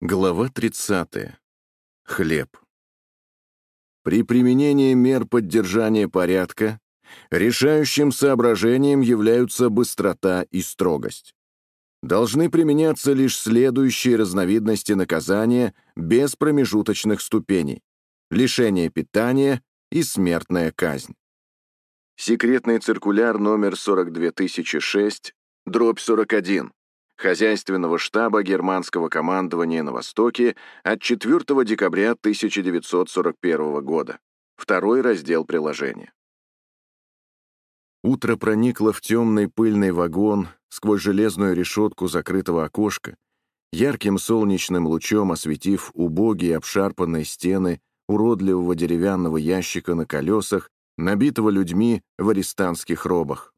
Глава 30. Хлеб. При применении мер поддержания порядка решающим соображением являются быстрота и строгость. Должны применяться лишь следующие разновидности наказания без промежуточных ступеней — лишение питания и смертная казнь. Секретный циркуляр номер 42006, дробь 41 хозяйственного штаба германского командования на Востоке от 4 декабря 1941 года. Второй раздел приложения. Утро проникло в темный пыльный вагон сквозь железную решетку закрытого окошка, ярким солнечным лучом осветив убогие обшарпанные стены уродливого деревянного ящика на колесах, набитого людьми в арестантских робах.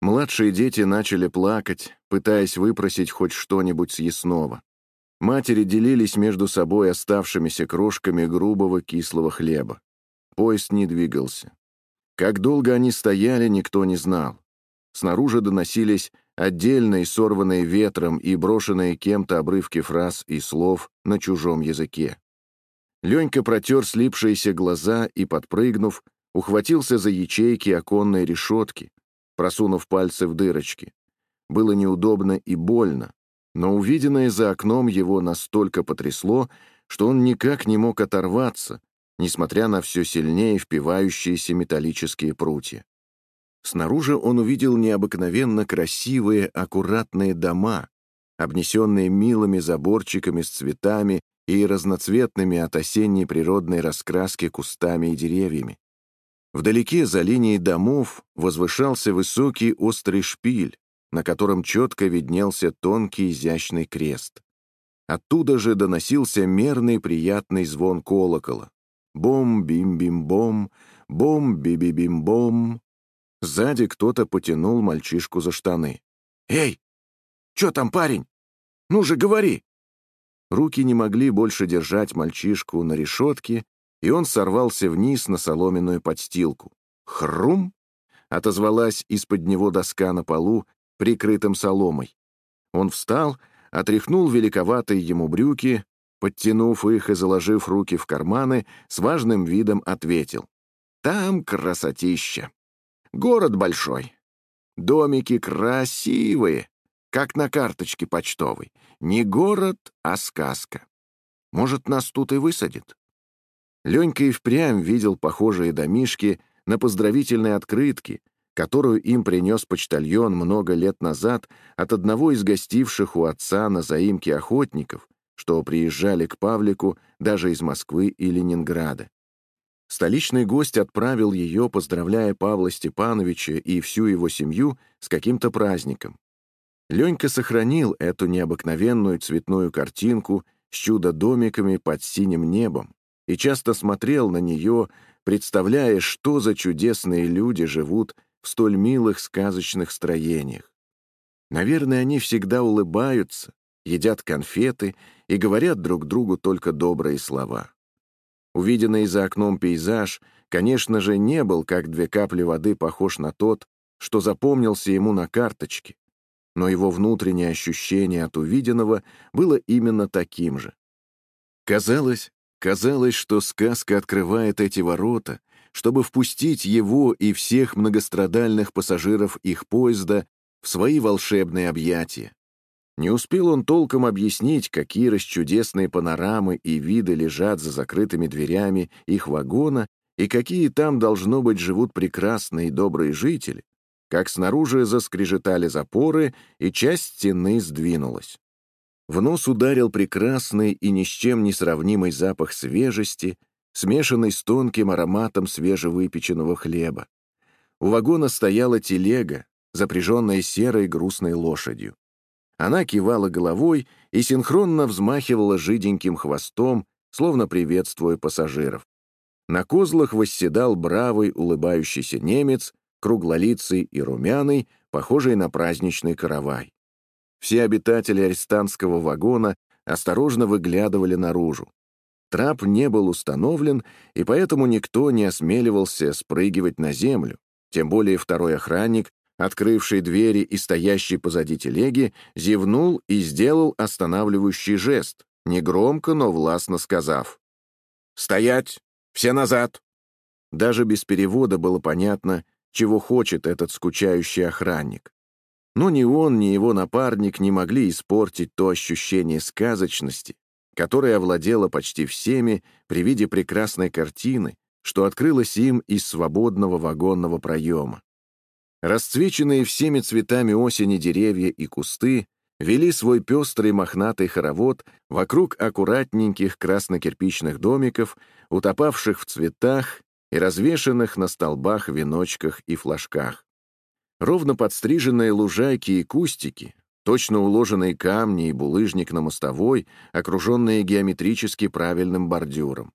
Младшие дети начали плакать, пытаясь выпросить хоть что-нибудь съестного. Матери делились между собой оставшимися крошками грубого кислого хлеба. Поезд не двигался. Как долго они стояли, никто не знал. Снаружи доносились отдельные, сорванные ветром и брошенные кем-то обрывки фраз и слов на чужом языке. Ленька протер слипшиеся глаза и, подпрыгнув, ухватился за ячейки оконной решетки, просунув пальцы в дырочки. Было неудобно и больно, но увиденное за окном его настолько потрясло, что он никак не мог оторваться, несмотря на все сильнее впивающиеся металлические прутья. Снаружи он увидел необыкновенно красивые, аккуратные дома, обнесенные милыми заборчиками с цветами и разноцветными от осенней природной раскраски кустами и деревьями. Вдалеке, за линией домов, возвышался высокий острый шпиль, на котором четко виднелся тонкий изящный крест. Оттуда же доносился мерный приятный звон колокола. Бом-бим-бим-бом, бом-би-би-бим-бом. Сзади кто-то потянул мальчишку за штаны. «Эй, чё там, парень? Ну же, говори!» Руки не могли больше держать мальчишку на решетке, и он сорвался вниз на соломенную подстилку. «Хрум!» — отозвалась из-под него доска на полу, прикрытым соломой. Он встал, отряхнул великоватые ему брюки, подтянув их и заложив руки в карманы, с важным видом ответил. «Там красотища! Город большой, домики красивые, как на карточке почтовой. Не город, а сказка. Может, нас тут и высадит?» Ленька и впрямь видел похожие домишки на поздравительные открытки, которую им принес почтальон много лет назад от одного из гостивших у отца на заимке охотников, что приезжали к Павлику даже из Москвы и Ленинграда. Столичный гость отправил ее, поздравляя Павла Степановича и всю его семью с каким-то праздником. Ленька сохранил эту необыкновенную цветную картинку с чудо-домиками под синим небом, и часто смотрел на нее, представляя, что за чудесные люди живут в столь милых сказочных строениях. Наверное, они всегда улыбаются, едят конфеты и говорят друг другу только добрые слова. Увиденный за окном пейзаж, конечно же, не был, как две капли воды, похож на тот, что запомнился ему на карточке, но его внутреннее ощущение от увиденного было именно таким же. Казалось, Казалось, что сказка открывает эти ворота, чтобы впустить его и всех многострадальных пассажиров их поезда в свои волшебные объятия. Не успел он толком объяснить, какие расчудесные панорамы и виды лежат за закрытыми дверями их вагона и какие там, должно быть, живут прекрасные и добрые жители, как снаружи заскрежетали запоры, и часть стены сдвинулась. В нос ударил прекрасный и ни с чем не сравнимый запах свежести, смешанный с тонким ароматом свежевыпеченного хлеба. У вагона стояла телега, запряженная серой грустной лошадью. Она кивала головой и синхронно взмахивала жиденьким хвостом, словно приветствуя пассажиров. На козлах восседал бравый улыбающийся немец, круглолицый и румяный, похожий на праздничный каравай. Все обитатели арестантского вагона осторожно выглядывали наружу. Трап не был установлен, и поэтому никто не осмеливался спрыгивать на землю. Тем более второй охранник, открывший двери и стоящий позади телеги, зевнул и сделал останавливающий жест, негромко, но властно сказав «Стоять! Все назад!» Даже без перевода было понятно, чего хочет этот скучающий охранник. Но ни он, ни его напарник не могли испортить то ощущение сказочности, которое овладело почти всеми при виде прекрасной картины, что открылось им из свободного вагонного проема. Расцвеченные всеми цветами осени деревья и кусты вели свой пестрый мохнатый хоровод вокруг аккуратненьких краснокирпичных домиков, утопавших в цветах и развешанных на столбах веночках и флажках. Ровно подстриженные лужайки и кустики, точно уложенные камни и булыжник на мостовой, окруженные геометрически правильным бордюром.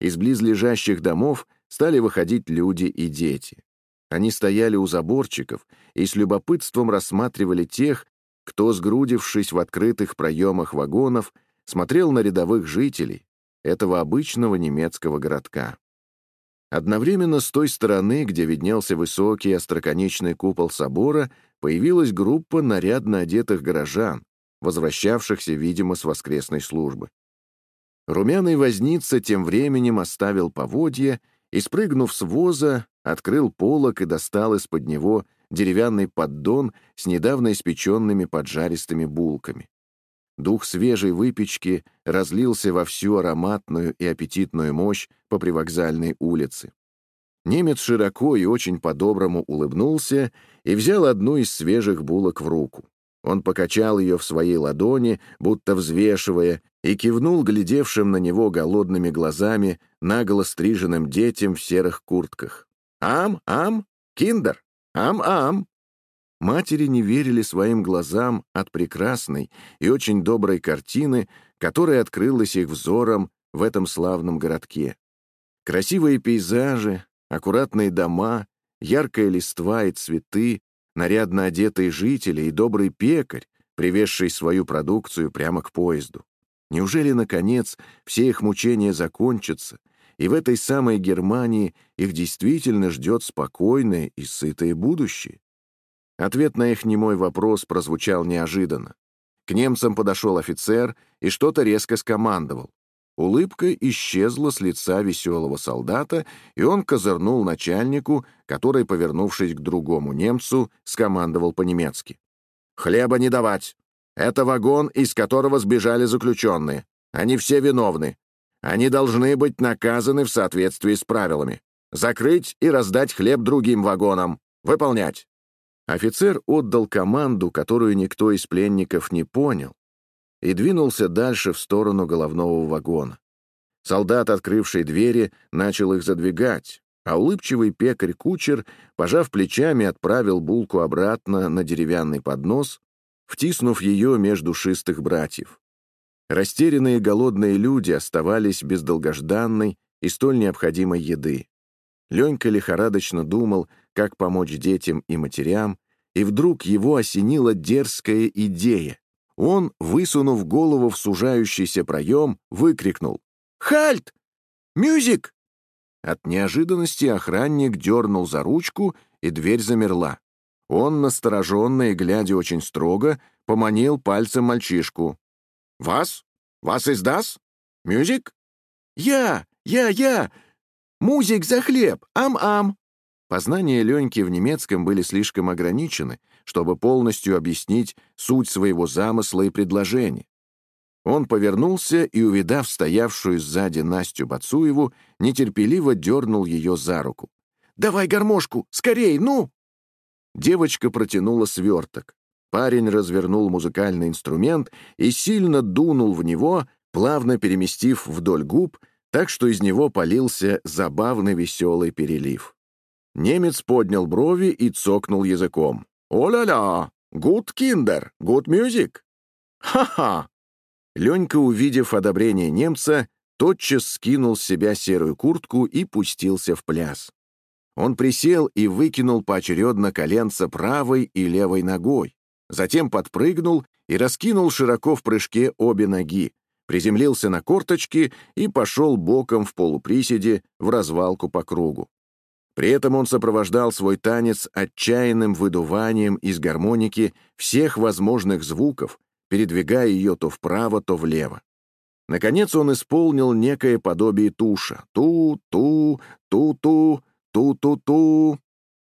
Из близлежащих домов стали выходить люди и дети. Они стояли у заборчиков и с любопытством рассматривали тех, кто, сгрудившись в открытых проемах вагонов, смотрел на рядовых жителей этого обычного немецкого городка. Одновременно с той стороны, где виднелся высокий остроконечный купол собора, появилась группа нарядно одетых горожан, возвращавшихся, видимо, с воскресной службы. Румяный возница тем временем оставил поводья и, спрыгнув с воза, открыл полок и достал из-под него деревянный поддон с недавно испеченными поджаристыми булками. Дух свежей выпечки разлился во всю ароматную и аппетитную мощь по привокзальной улице. Немец широко и очень по-доброму улыбнулся и взял одну из свежих булок в руку. Он покачал ее в своей ладони, будто взвешивая, и кивнул глядевшим на него голодными глазами наголо стриженным детям в серых куртках. «Ам, ам, киндер, ам-ам!» Матери не верили своим глазам от прекрасной и очень доброй картины, которая открылась их взором в этом славном городке. Красивые пейзажи, аккуратные дома, яркая листва и цветы, нарядно одетые жители и добрый пекарь, привезший свою продукцию прямо к поезду. Неужели, наконец, все их мучения закончатся, и в этой самой Германии их действительно ждет спокойное и сытое будущее? Ответ на их немой вопрос прозвучал неожиданно. К немцам подошел офицер и что-то резко скомандовал. Улыбка исчезла с лица веселого солдата, и он козырнул начальнику, который, повернувшись к другому немцу, скомандовал по-немецки. «Хлеба не давать! Это вагон, из которого сбежали заключенные. Они все виновны. Они должны быть наказаны в соответствии с правилами. Закрыть и раздать хлеб другим вагонам. Выполнять!» Офицер отдал команду, которую никто из пленников не понял, и двинулся дальше в сторону головного вагона. Солдат, открывший двери, начал их задвигать, а улыбчивый пекарь-кучер, пожав плечами, отправил булку обратно на деревянный поднос, втиснув ее между шистых братьев. Растерянные голодные люди оставались без долгожданной и столь необходимой еды. Ленька лихорадочно думал, как помочь детям и матерям, и вдруг его осенила дерзкая идея. Он, высунув голову в сужающийся проем, выкрикнул «Хальт! Мюзик!» От неожиданности охранник дернул за ручку, и дверь замерла. Он, настороженно и глядя очень строго, поманил пальцем мальчишку. «Вас? Вас издас? Мюзик?» «Я! Я! Я! Музик за хлеб! Ам-ам!» Познания Леньки в немецком были слишком ограничены, чтобы полностью объяснить суть своего замысла и предложения. Он повернулся и, увидав стоявшую сзади Настю Бацуеву, нетерпеливо дернул ее за руку. «Давай гармошку! Скорей, ну!» Девочка протянула сверток. Парень развернул музыкальный инструмент и сильно дунул в него, плавно переместив вдоль губ, так что из него полился забавный веселый перелив. Немец поднял брови и цокнул языком. «О-ля-ля! Гуд киндер! Гуд мюзик!» «Ха-ха!» Ленька, увидев одобрение немца, тотчас скинул с себя серую куртку и пустился в пляс. Он присел и выкинул поочередно коленца правой и левой ногой, затем подпрыгнул и раскинул широко в прыжке обе ноги, приземлился на корточки и пошел боком в полуприседе в развалку по кругу. При этом он сопровождал свой танец отчаянным выдуванием из гармоники всех возможных звуков, передвигая ее то вправо, то влево. Наконец он исполнил некое подобие туша. Ту-ту, ту-ту, ту-ту-ту.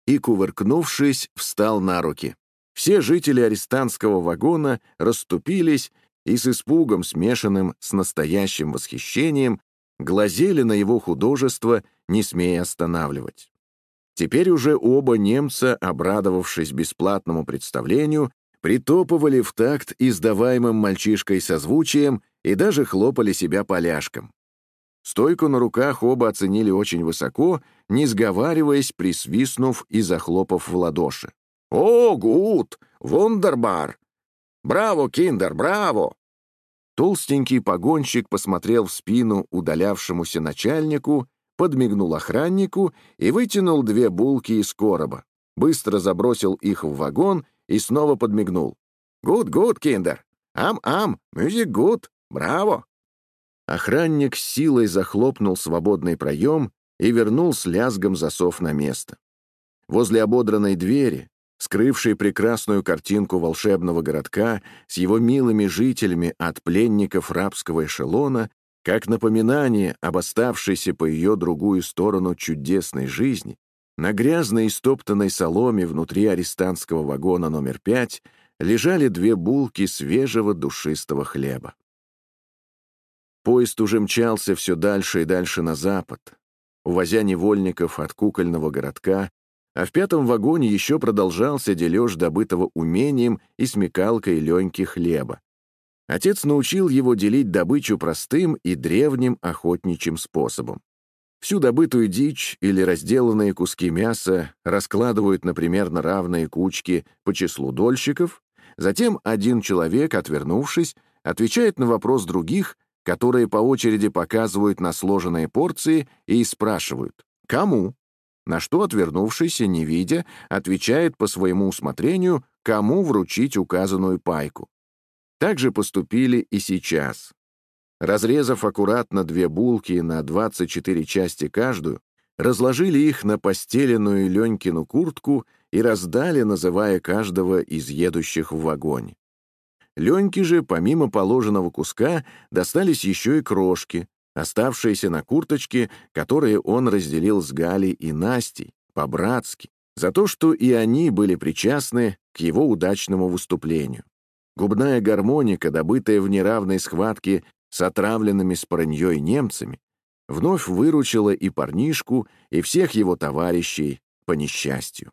И, кувыркнувшись, встал на руки. Все жители арестантского вагона расступились и с испугом, смешанным с настоящим восхищением, глазели на его художество, не смея останавливать. Теперь уже оба немца, обрадовавшись бесплатному представлению, притопывали в такт издаваемым мальчишкой созвучием и даже хлопали себя поляшком. Стойку на руках оба оценили очень высоко, не сговариваясь, присвистнув и захлопав в ладоши. «O, gut! Wunderbar! Bravo, Kinder, bravo!» Толстенький погонщик посмотрел в спину удалявшемуся начальнику, подмигнул охраннику и вытянул две булки из короба, быстро забросил их в вагон и снова подмигнул. «Gut, gut, Kinder! Ам-ам! Musik gut! Bravo!» Охранник силой захлопнул свободный проем и вернул с лязгом засов на место. Возле ободранной двери, скрывшей прекрасную картинку волшебного городка с его милыми жителями от пленников рабского эшелона, как напоминание об оставшейся по ее другую сторону чудесной жизни, на грязной и стоптанной соломе внутри арестантского вагона номер пять лежали две булки свежего душистого хлеба. Поезд уже мчался все дальше и дальше на запад, увозя невольников от кукольного городка, а в пятом вагоне еще продолжался дележ добытого умением и смекалкой Леньки хлеба. Отец научил его делить добычу простым и древним охотничьим способом. Всю добытую дичь или разделанные куски мяса раскладывают на примерно равные кучки по числу дольщиков, затем один человек, отвернувшись, отвечает на вопрос других, которые по очереди показывают на сложенные порции и спрашивают «Кому?», на что отвернувшийся, не видя, отвечает по своему усмотрению, кому вручить указанную пайку. Так же поступили и сейчас. Разрезав аккуратно две булки на 24 части каждую, разложили их на постеленную Ленькину куртку и раздали, называя каждого из едущих в вагоне. Леньке же, помимо положенного куска, достались еще и крошки, оставшиеся на курточке, которые он разделил с Галей и Настей, по-братски, за то, что и они были причастны к его удачному выступлению. Губная гармоника, добытая в неравной схватке с отравленными спорыньей немцами, вновь выручила и парнишку, и всех его товарищей по несчастью.